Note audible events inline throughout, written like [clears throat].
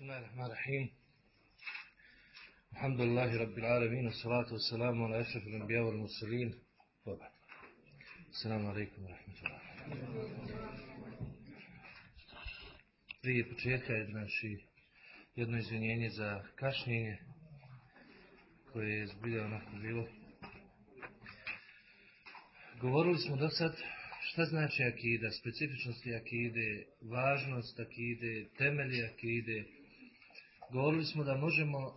بسم الله الرحمن الرحيم الحمد لله رب العالمين والصلاة والسلام على أشرف الأنبياء والمرسلين وبعد السلام عليكم ورحمة الله Prije početka je znači jedno izvinjenje za kašnjenje koje je zbilja onako bilo. Govorili smo do sad šta znači akida, specifičnosti akide, važnost akide, temelji akide. Govorili smo da možemo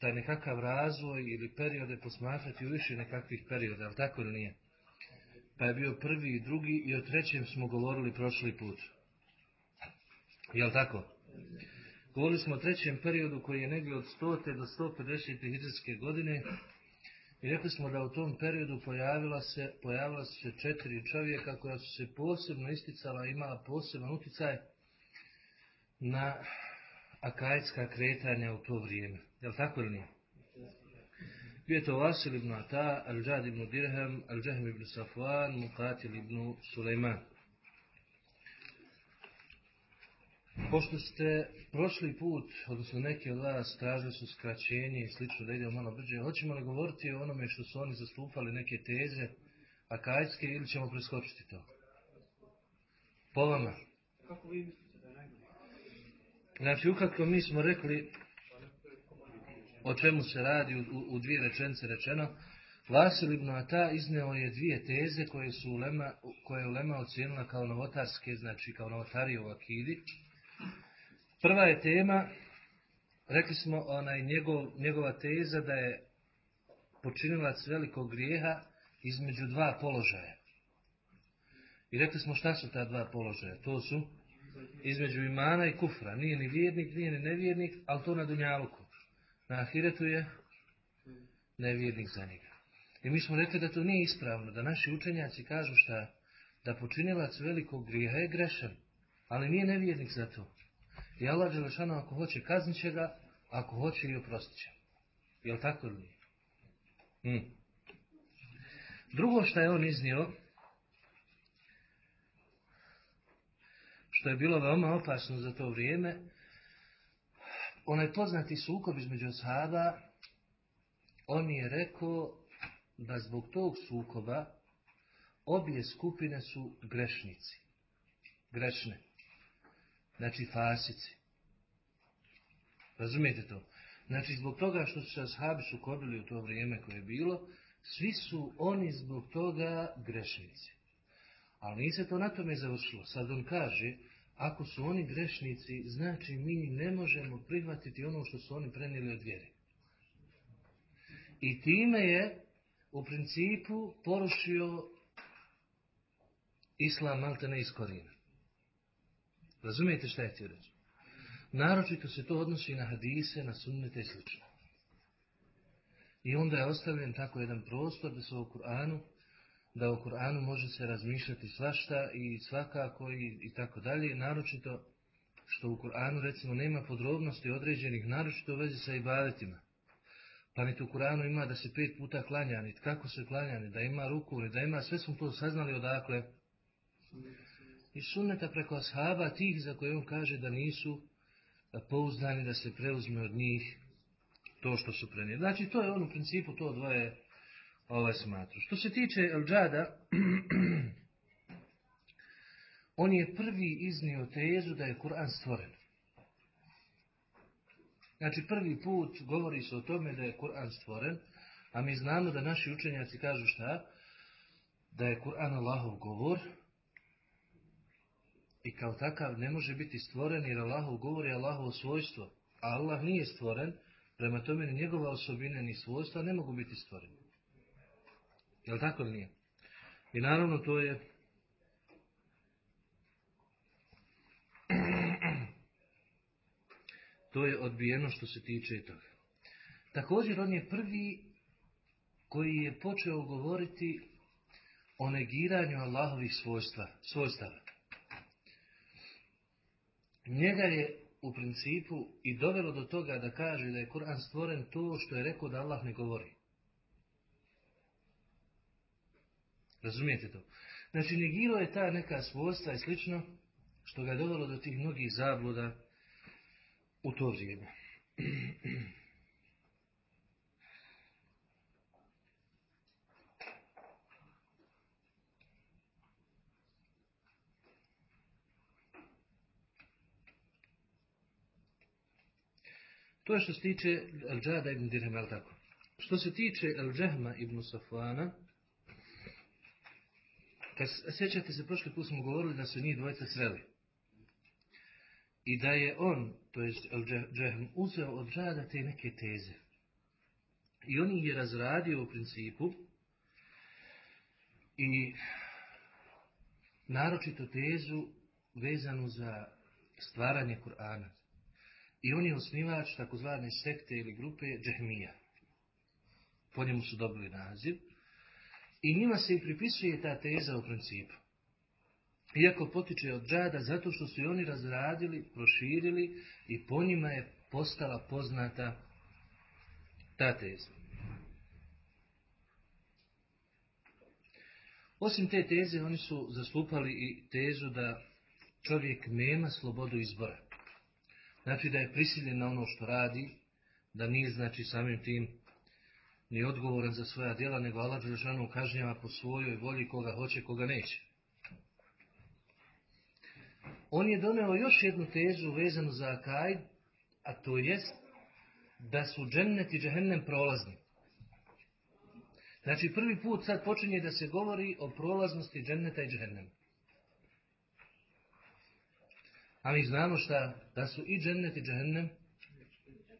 taj nekakav razvoj ili periode posmatrati u više nekakvih perioda, ali tako ili nije? Pa je bio prvi i drugi i o trećem smo govorili prošli put. Jel tako? Govorili smo o trećem periodu koji je negdje od 100. do 150. hidrijske godine i rekli smo da u tom periodu pojavila se, pojavila se četiri čovjeka koja su se posebno isticala, imala poseban utjecaj na akajska kretanja u to vrijeme. Jel tako ili nije? Bio je to Vasil ibn Ata, Al-Đad ibn Dirham, Al-Đahm ibn Safwan, Muqatil ibn Sulejman. Pošto ste prošli put, odnosno neki od vas tražili su skraćenje i slično da idemo malo brže, hoćemo li govoriti o onome što su oni zastupali neke teze akajske ili ćemo preskočiti to? Po vama. Kako vi mislite da je najbolje? Znači, ukratko mi smo rekli o čemu se radi u, u, dvije rečenice rečeno. Vasil ibn Ata izneo je dvije teze koje su ulema, koje je Ulema ocijenila kao novotarske, znači kao novotarije u akidi. Prva je tema, rekli smo, onaj njegov, njegova teza da je počinilac velikog grijeha između dva položaja. I rekli smo šta su ta dva položaja. To su između imana i kufra. Nije ni vjernik, nije ni nevjernik, ali to na dunjaluku. Na ahiretu je nevjernik za njega. I mi smo rekli da to nije ispravno, da naši učenjaci kažu šta, da počinilac velikog grijeha je grešan, ali nije nevjernik za to. I Allah Đelešanu ako hoće kaznit će ga, ako hoće i oprostit će. Jel tako nije? Hmm. Drugo što je on iznio, što je bilo veoma opasno za to vrijeme, onaj poznati sukob između sahaba, on je rekao da zbog tog sukoba obje skupine su grešnici. Grešne. Znači fasici. Razumijete to? Znači zbog toga što su se ashabi sukobili u to vrijeme koje je bilo, svi su oni zbog toga grešnici. Ali nije se to na tome završilo. Sad on kaže, ako su oni grešnici, znači mi ne možemo prihvatiti ono što su oni prenijeli od vjere. I time je u principu porušio islam malte ne iz korijena. Razumijete šta je htio reći? Naročito se to odnosi na hadise, na sunnete i sl. I onda je ostavljen tako jedan prostor da se u Kur'anu, da u Kur'anu može se razmišljati svašta i svakako i, i tako dalje. Naročito što u Kur'anu recimo nema podrobnosti određenih, naročito u vezi sa ibadetima. Pa niti u Kur'anu ima da se pet puta klanja, niti kako se klanja, da ima ruku, da ima, sve smo to saznali odakle. I sunneta preko ashaba tih za koje on kaže da nisu pouzdani da se preuzme od njih to što su prenijeli. Znači to je on u principu to dvoje ovaj smatru. Što se tiče El Džada, [clears throat] on je prvi iznio tezu da je Kur'an stvoren. Znači prvi put govori se o tome da je Kur'an stvoren, a mi znamo da naši učenjaci kažu šta? Da je Kur'an Allahov govor i kao takav ne može biti stvoren jer Allahov govor je Allahovo svojstvo. A Allah nije stvoren, prema tome ni njegova osobina ni svojstva ne mogu biti stvoreni. Je li tako ili nije? I naravno to je [clears throat] to je odbijeno što se tiče toga. Također on je prvi koji je počeo govoriti o negiranju Allahovih svojstva, svojstava. Njega je u principu i dovelo do toga da kaže da je Kur'an stvoren to što je rekao da Allah ne govori. Razumijete to? Znači, negirao je ta neka svojstva i slično, što ga je dovelo do tih mnogih zabluda u to vrijeme. To je što se tiče Al-Džada ibn Dirhem, tako? Što se tiče Al-Džahma ibn Safana, kad sjećate se, prošli put smo govorili da su njih dvojica sreli. I da je on, to je Al-Džahm, uzeo od Džada te neke teze. I on ih je razradio u principu i naročito tezu vezanu za stvaranje Kur'ana. I on je osnivač takozvane sekte ili grupe Džehmija. Po njemu su dobili naziv. I njima se i pripisuje ta teza u principu. Iako potiče od džada, zato što su i oni razradili, proširili i po njima je postala poznata ta teza. Osim te teze, oni su zastupali i tezu da čovjek nema slobodu izbora. Znači da je prisiljen na ono što radi, da nije znači samim tim ni odgovoran za svoja djela, nego Allah Đelešanu kažnjava po svojoj volji koga hoće, koga neće. On je doneo još jednu tezu vezanu za akajd, a to jest da su džennet i džehennem prolazni. Znači prvi put sad počinje da se govori o prolaznosti dženneta i džehennema. A mi znamo šta, da su i džennet i džehennem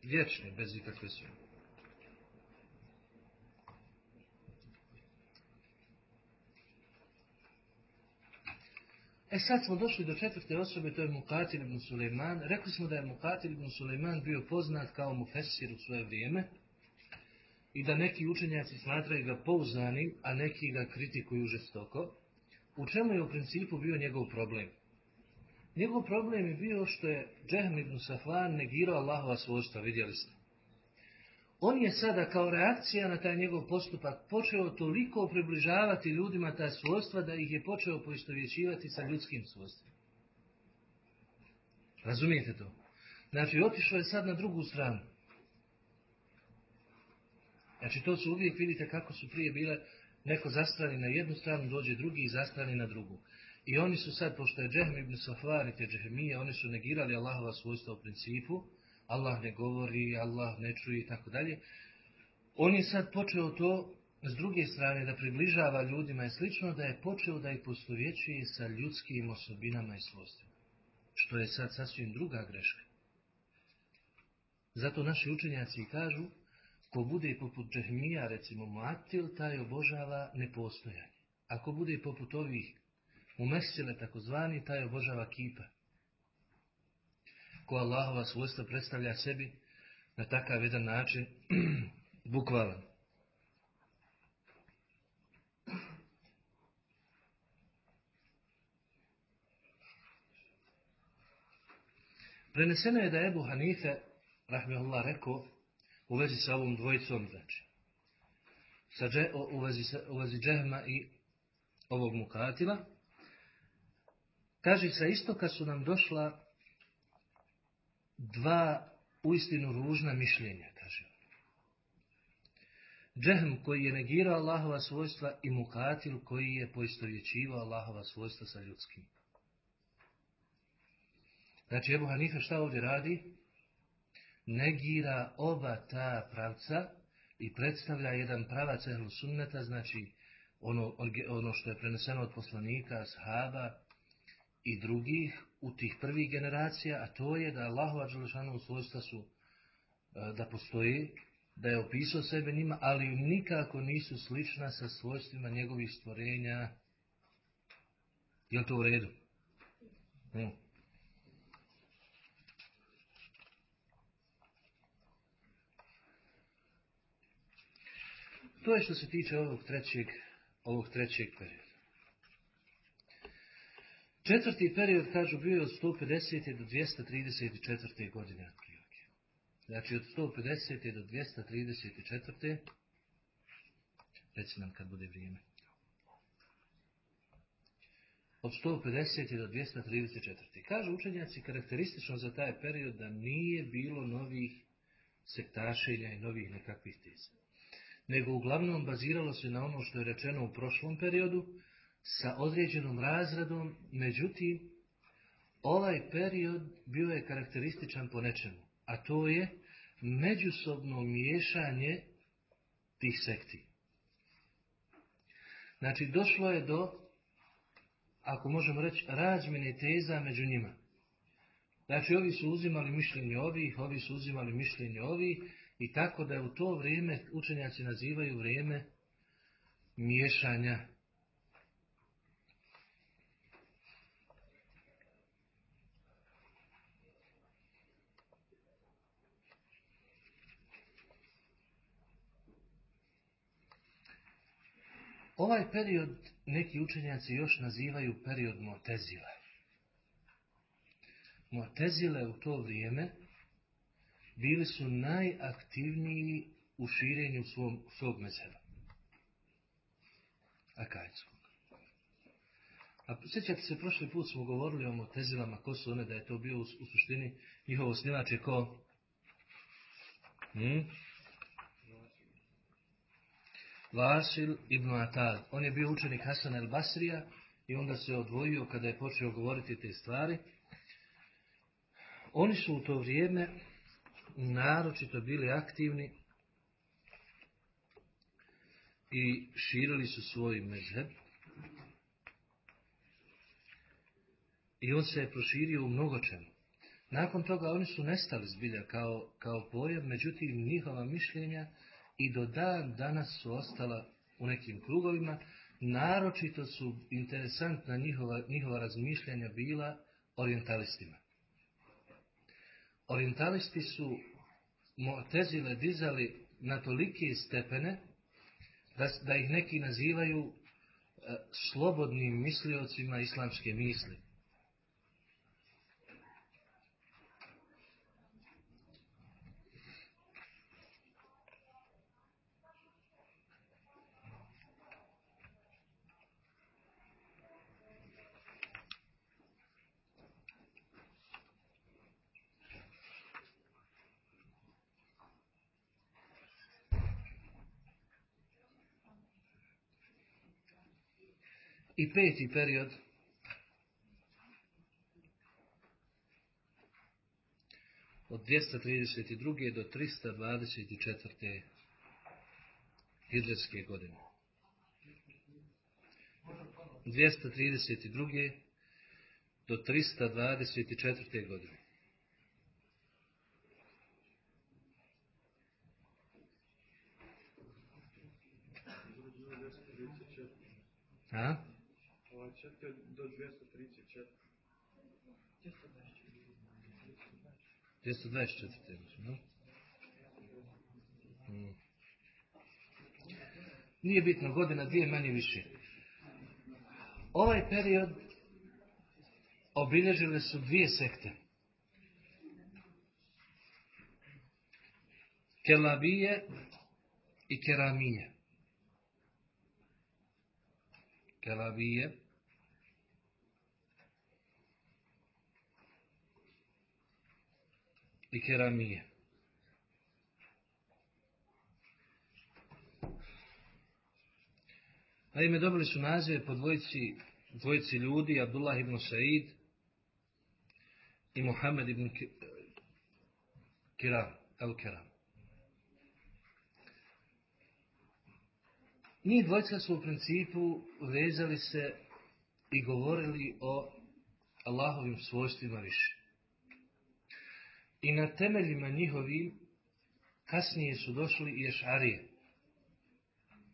vječni, bez ikakve sumnje. E sad smo došli do četvrte osobe, to je Mukatil ibn Suleiman. Rekli smo da je Mukatil ibn Suleiman bio poznat kao mufesir u svoje vrijeme i da neki učenjaci smatraju ga pouzdanim, a neki ga kritikuju žestoko. U čemu je u principu bio njegov problem? Njegov problem je bio što je Džehm ibn Safvan negirao Allahova svojstva, vidjeli ste. On je sada kao reakcija na taj njegov postupak počeo toliko približavati ljudima ta svojstva da ih je počeo poistovjećivati sa ljudskim svojstvima. Razumijete to? Znači, otišao je sad na drugu stranu. Znači, to su uvijek, vidite kako su prije bile, neko zastrani na jednu stranu, dođe drugi i zastrani na drugu. I oni su sad, pošto je Džehm ibn Safar i te oni su negirali Allahova svojstva u principu, Allah ne govori, Allah ne čuje i tako dalje. On je sad počeo to s druge strane da približava ljudima i slično, da je počeo da ih postovjećuje sa ljudskim osobinama i svojstvima. Što je sad sasvim druga greška. Zato naši učenjaci kažu, ko bude poput Džehmija, recimo Muatil, taj obožava nepostojanje. Ako bude poput ovih umesile takozvani, taj obožava kipa ko Allahova svojstva predstavlja sebi na takav jedan način [clears throat] bukvalan. Preneseno je da je Ebu Hanife, rahmehullah, rekao u vezi sa ovom dvojicom, znači, sa dže, u, vezi, u vezi džehma i ovog mukatila, kaže, sa istoka su nam došla dva uistinu ružna mišljenja, kaže. Džehm koji je negirao Allahova svojstva i Mukatil koji je poistovjećivao Allahova svojstva sa ljudskim. Znači, Ebu Hanife šta ovdje radi? Negira oba ta pravca i predstavlja jedan pravac ehlu sunneta, znači ono, ono što je preneseno od poslanika, sahaba i drugih u tih prvih generacija, a to je da Allahova Đelešanu svojstva su e, da postoji, da je opisao sebe njima, ali nikako nisu slična sa svojstvima njegovih stvorenja. Je li to u redu? Ne. To je što se tiče ovog trećeg, ovog trećeg perioda. Četvrti period, kažu, bio je od 150. do 234. godine otprilike. Znači od 150. do 234. Reci nam kad bude vrijeme. od 150. do 234. Kažu učenjaci karakteristično za taj period da nije bilo novih sektašenja i novih nekakvih teza. Nego uglavnom baziralo se na ono što je rečeno u prošlom periodu sa određenom razradom, međutim ovaj period bio je karakterističan po nečemu, a to je međusobno miješanje tih sekti. Znači, došlo je do, ako možemo reći, razmjene teza među njima. Znači, ovi su uzimali mišljenje ovih, ovi su uzimali mišljenje ovih, i tako da je u to vrijeme učenjaci nazivaju vrijeme miješanja Ovaj period neki učenjaci još nazivaju period Motezile. Motezile u to vrijeme bili su najaktivniji u širenju svom, svog mezheba. Akajskog. A sjećate se, prošli put smo govorili o Motezilama, ko su one, da je to bio u, suštini njihovo snimač je ko? Hmm? Vasil ibn Atad. On je bio učenik Hasan el Basrija i onda se odvojio kada je počeo govoriti te stvari. Oni su u to vrijeme naročito bili aktivni i širili su svoj mezheb. I on se je proširio u mnogo čemu. Nakon toga oni su nestali zbilja kao, kao pojam, međutim njihova mišljenja i do dan danas su ostala u nekim krugovima, naročito su interesantna njihova, njihova razmišljanja bila orientalistima. Orientalisti su Mu'tezile dizali na tolike stepene da, da ih neki nazivaju e, slobodnim misliocima islamske misli. I peti period od 232. do 324. hidžetske godine. 232. do 324. godine. A? Ovaj četiri do 234. 224. mislim, no? Mm. Nije bitno, godina dvije manje više. Ovaj period obilježile su dvije sekte. Kelabije i Keramije. Kelabije i Keramije. Naime, dobili su nazive po dvojici, dvojici ljudi, Abdullah ibn Said i Muhammed ibn Kiram, El Kiram. Njih dvojica su u principu vezali se i govorili o Allahovim svojstvima više. I na temeljima njihovim kasnije su došli i ješarije.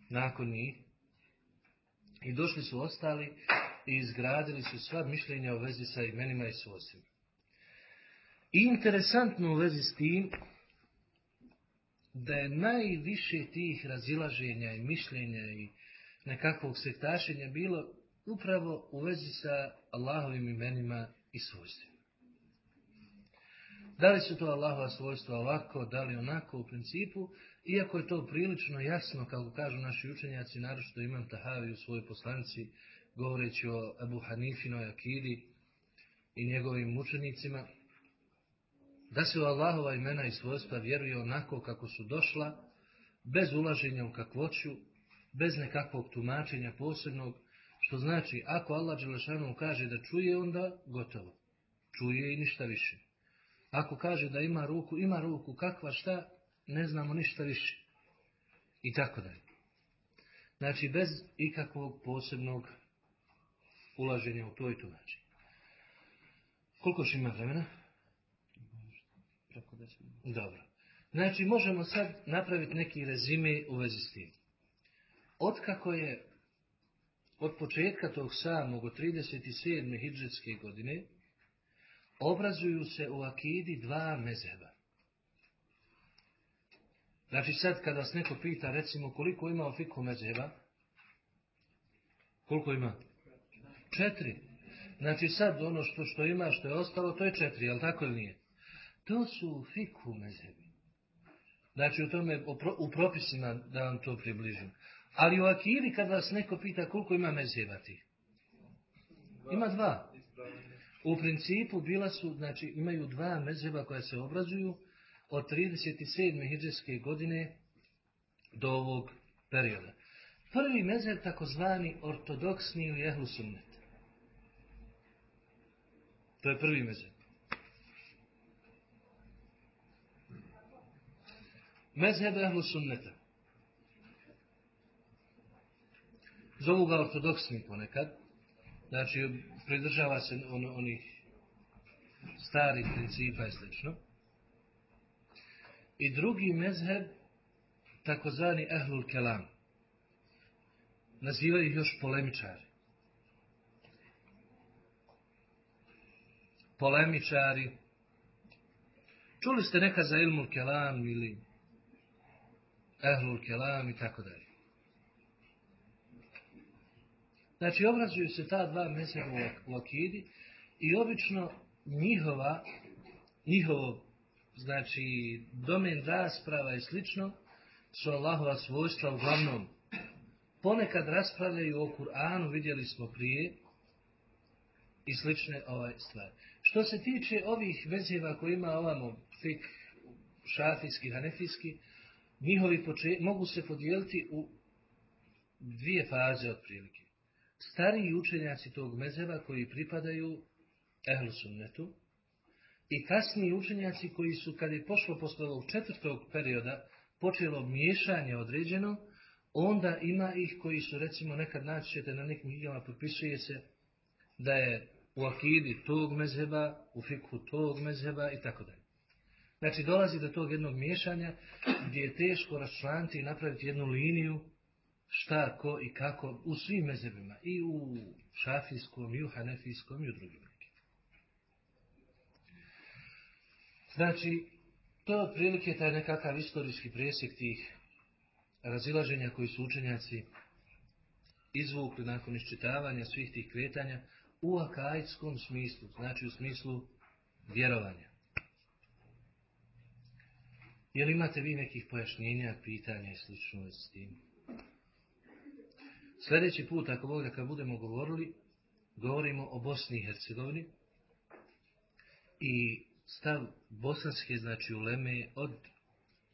Nakon njih. I došli su ostali i izgradili su sva mišljenja u vezi sa imenima i svojstvima. I interesantno u vezi s tim da je najviše tih razilaženja i mišljenja i nekakvog sektašenja bilo upravo u vezi sa Allahovim imenima i svojstvima. Da li su to Allahova svojstva ovako, da li onako u principu, iako je to prilično jasno, kako kažu naši učenjaci, naročito imam Tahavi u svojoj poslanici, govoreći o Abu Hanifinoj akidi i njegovim mučenicima, da se u Allahova imena i svojstva vjeruje onako kako su došla, bez ulaženja u kakvoću, bez nekakvog tumačenja posebnog, što znači, ako Allah Đelešanu kaže da čuje, onda gotovo. Čuje i ništa više. Ako kaže da ima ruku, ima ruku, kakva šta, ne znamo ništa više. I tako dalje. Znači, bez ikakvog posebnog ulaženja u to i tumačenje. Koliko još ima vremena? Preko. Dobro. Znači, možemo sad napraviti neki rezime u vezi s tim. Otkako je od početka tog samog, od 37. hidžetske godine, obrazuju se u akidi dva mezheba. Znači sad kad vas neko pita, recimo, koliko ima u fiku mezheba? Koliko ima? Četiri. Znači sad ono što, što ima, što je ostalo, to je četiri, jel tako ili nije? To su u fiku mezhebi. Znači u tome, u pro- u propisima da vam to približim. Ali u akidi kad vas neko pita koliko ima mezheba tih? Ima dva. U principu bila su, znači imaju dva mezheba koja se obrazuju od 37. hidžetske godine do ovog perioda. Prvi mezheb takozvani ortodoksni ili ehlu sunnet. To je prvi mezheb. Mezheb ehlu sunneta. Zovu ga ortodoksni ponekad. Znači, pridržava se on, onih starih principa i slično. I drugi mezheb, takozvani ehlul kelam. Nazivaju ih još polemičari. Polemičari. Čuli ste neka za ilmul kelam ili ehlul kelam i tako dalje. Znači, obrazuju se ta dva mezheba u ak- u akidi i obično njihova, njihovo, znači, domen rasprava i slično, su Allahova svojstva uglavnom. Ponekad raspravljaju o Kur'anu, vidjeli smo prije, i slične ovaj stvari. Što se tiče ovih vezeva koji ima ovamo fik, šafijski, hanefijski, njihovi poče, mogu se podijeliti u dvije faze otprilike. Stariji učenjaci tog mezeva koji pripadaju ehlu sunnetu i kasniji učenjaci koji su, kad je pošlo posle ovog četvrtog perioda, počelo miješanje određeno, onda ima ih koji su, recimo, nekad naći ćete na nekim knjigama, potpisuje se da je u akidi tog mezheba, u fikhu tog mezheba i tako dalje. Znači dolazi do tog jednog miješanja gdje je teško raščlaniti i napraviti jednu liniju šta, ko i kako u svim mezhebima. I u šafijskom, i u hanefijskom, i u drugim nekim. Znači, to je otprilike taj nekakav istorijski presjek tih razilaženja koji su učenjaci izvukli nakon iščitavanja svih tih kretanja u akajskom smislu, znači u smislu vjerovanja. Jel imate vi nekih pojašnjenja, pitanja i slično s tim? Sljedeći put, ako Bog kad budemo govorili, govorimo o Bosni i Hercegovini i stav bosanske, znači uleme, od,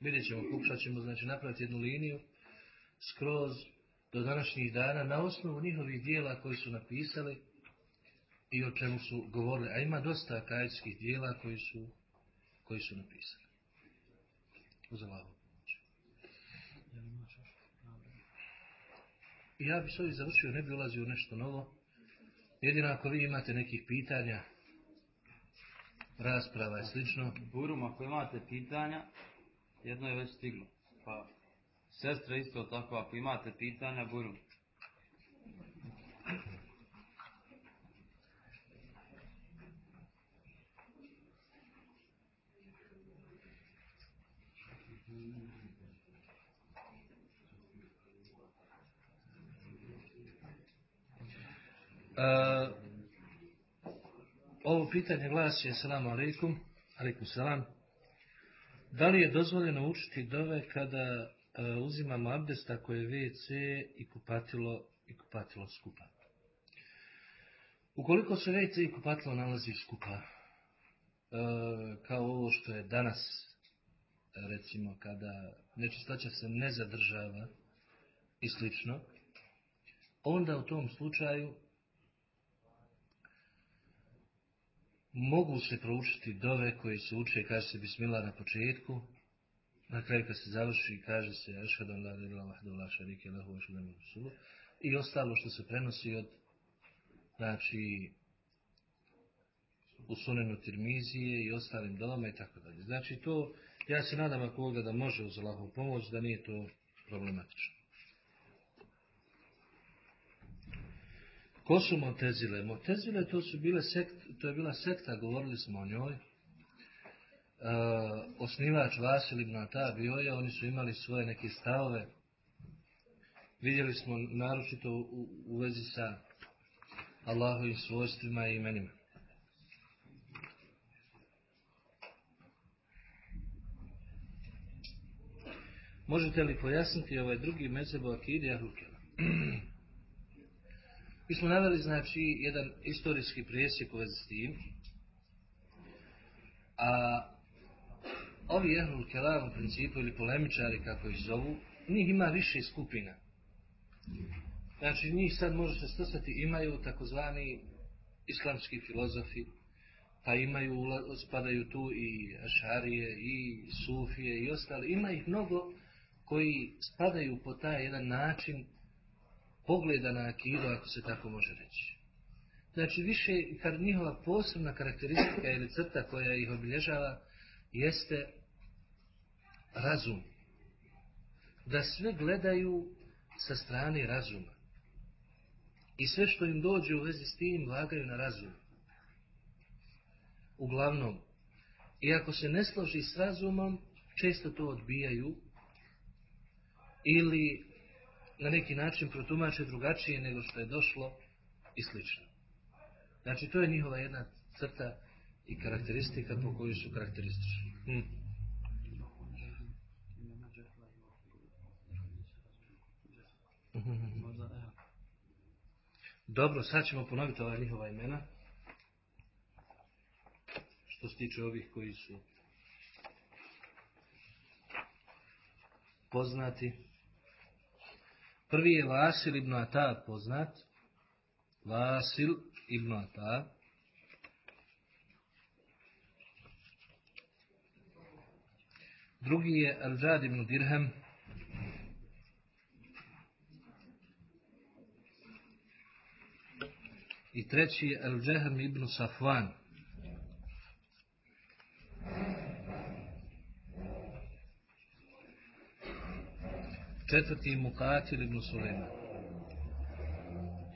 vidjet ćemo, pokušat ćemo, znači napraviti jednu liniju, skroz do današnjih dana, na osnovu njihovih dijela koji su napisali i o čemu su govorili. A ima dosta akajskih dijela koji su, koji su napisali. Uz Allahovu pomoć. Jel imaš još navreme? I ja bi s ovim završio, ne bi ulazio nešto novo. Jedino ako vi imate nekih pitanja, rasprava i slično, Burum, ako imate pitanja, jedno je već stiglo. Pa, sestra isto tako, ako imate pitanja, Burum. Ovo pitanje glasi, assalamu alaikum, alaikum salam. Da li je dozvoljeno učiti dove kada uh, uzimamo abdest ako je WC i kupatilo, i kupatilo skupa? Ukoliko se vejce i kupatilo nalazi skupa, e, kao ovo što je danas, recimo, kada nečistoća se ne zadržava i slično, onda u tom slučaju mogu se proučiti dove koje se uče, kaže se bismillah na početku, na kraju kad se završi kaže se ašhadu la ilaha illallah lahu i ostalo što se prenosi od znači u sunenu Tirmizije i ostalim dolama i tako dalje. Znači to, ja se nadam ako da može uz Allahovu pomoć, da nije to problematično. Ko su Motezile? Motezile to su bile sekt, to je bila sekta, govorili smo o njoj. E, osnivač Vasil ibn Ata bio je, oni su imali svoje neke stavove. Vidjeli smo naročito u, u vezi sa Allahovim svojstvima i imenima. Možete li pojasniti ovaj drugi mezebo akide Ahlukela? [clears throat] Mi smo naveli, znači, jedan istorijski presjek u vezi s tim. A ovi Ahlul Kelam u principu ili polemičari, kako ih zovu, njih ima više skupina. Znači, njih sad može se stosati, imaju takozvani islamski filozofi, pa imaju, spadaju tu i ašarije, i sufije, i ostali. Ima ih mnogo koji spadaju po taj jedan način pogleda na akidu, ako se tako može reći. Znači, više, kad njihova posebna karakteristika ili crta koja ih obilježava, jeste razum. Da sve gledaju sa strane razuma. I sve što im dođe u vezi s tim, lagaju na razum. Uglavnom, i ako se ne složi s razumom, često to odbijaju ili na neki način protumače drugačije nego što je došlo i slično. Znači, to je njihova jedna crta i karakteristika po kojoj su karakteristični. Hm. Dobro, sad ćemo ponoviti ova njihova imena. Što se tiče ovih koji su poznati. Prvi je Vasil ibn Ata poznat. Vasil ibn Ata. Drugi je Al-Đad ibn Dirham. I treći je Al-Đahm ibn Safwan. Četvrti je Mukatil ibn.